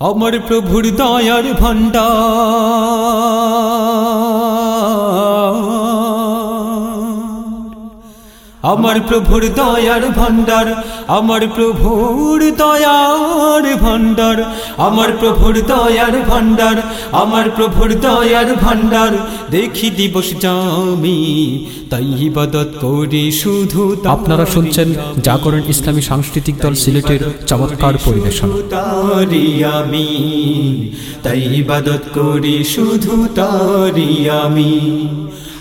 আমার প্রভুর দয়ার ভণ্ডার। আমার প্রভুর দয়ার ভণ্ডার আমার প্রভুর দয়ার ভণ্ডার আমার প্রভুর দয়ার ভণ্ডার আমার প্রভুর দয়ার ভণ্ডার। দেখি দিবস জামি তাই ইবাদত করি শুধু আপনারা শুনছেন জাগরণ ইসলামী সাংস্কৃতিক দল সিলেটের চমৎকার পরিবেশন। আমি তাই ইবাদত করি শুধু তারি আমি।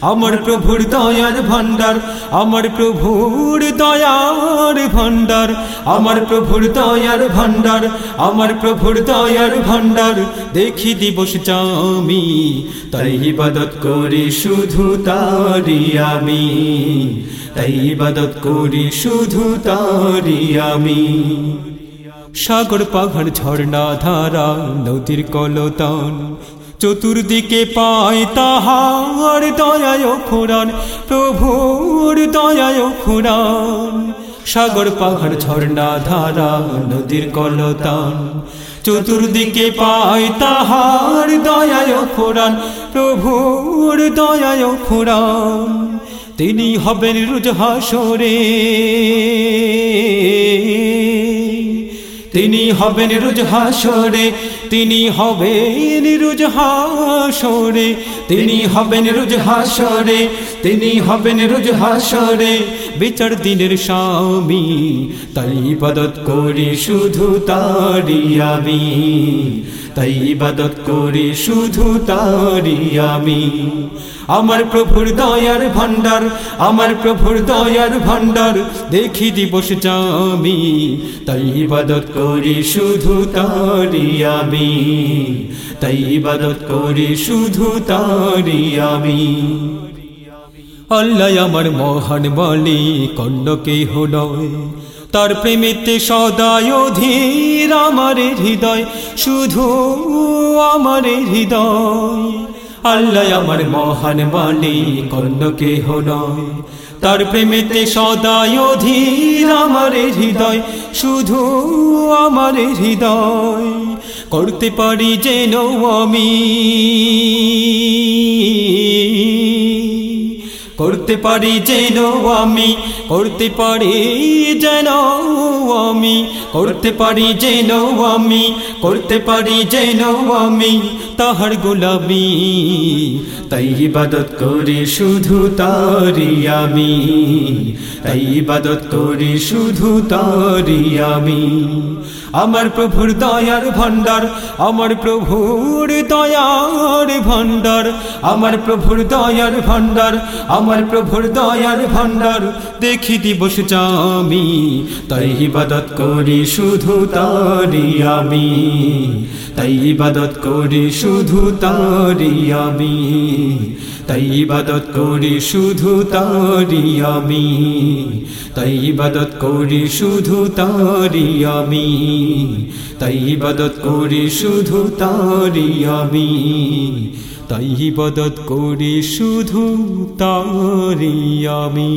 আমার প্রভুর দয়ার ভান্ডার আমার প্রভুর দয়ার ভান্ডার আমার প্রভুর দয়ার ভান্ডার আমার প্রভুর দয়ার ভান্ডার দেখি দিবস জামি তাই ইবাদত করি শুধু তারি আমি। তাই ইবাদত করি শুধু তারি আমি। সাগর পাহাড় ঝর্ণা ধারা, নদীর কলতান চতুর্দিকে পাই তাহার দয়ায় খুরান প্রভুর দয়ায় খুরান সাগর পাহাড়, ঝর্ণা, ধারা, নদীর কলতান। চতুর্দিকে পাই তাহার দয়ায় খুরান প্রভুর দয়ায় খুরান তিনি হবেন রুজ হাসরে তিনি হবেন রোজ হাসরে, তিনি হবেন রোজ হাসরে, তিনি হবেন রোজ হাসরে, তিনি হবেন রোজ হাসরে। বিচার দিনের স্বামী, তাই ইবাদত করি শুধু তারি আমি। তাই ইবাদত করি শুধু তারি আমি। আমার প্রভুর দয়ার ভান্ডার আমার প্রভুর দয়ার ভান্ডার দেখি দিবস আমি, তাই ইবাদত করি শুধু তারি আমি, তাই ইবাদত করি শুধু তারি আমি। আল্লাহ আমার মহান বলি কন্ন কেহ তার প্রেমেতে সদায় ধীর আমার হৃদয়, শুধু আমার হৃদয়। আল্লাহ আমার মহান বাণী কন্ন কেহ নয়। তার প্রেমেতে সদায় ধীর আমার হৃদয়, শুধু আমার হৃদয়। করতে পারি যেন আমি। করতে পারি যেন আমি করতে পারি যেন আমি, করতে পারি যেন আমি, করতে পারি যেন আমি তাহার গোলামি। তাই ইবাদত করি শুধু তারি আমি, তাই ইবাদত করি শুধু তারি আমি। আমার প্রভুর দয়ার ভান্ডার আমার প্রভুর দয়ার ভান্ডার আমার প্রভুর দয়ার ভান্ডার আমার প্রভুর দয়ার ভান্ডার দেখি দিবস জামি, তাই ইবাদত করি শুধু তারি আমি। তাই ইবাদত করি শুধু তারি আমি। তাই ইবাদত করি শুধু তারি আমি। তাই ইবাদত করি শুধু তারি আমি। তাই ইবাদত করি শুধু তারি আমি। তাই ইবাদত করি শুধু তারি আমি।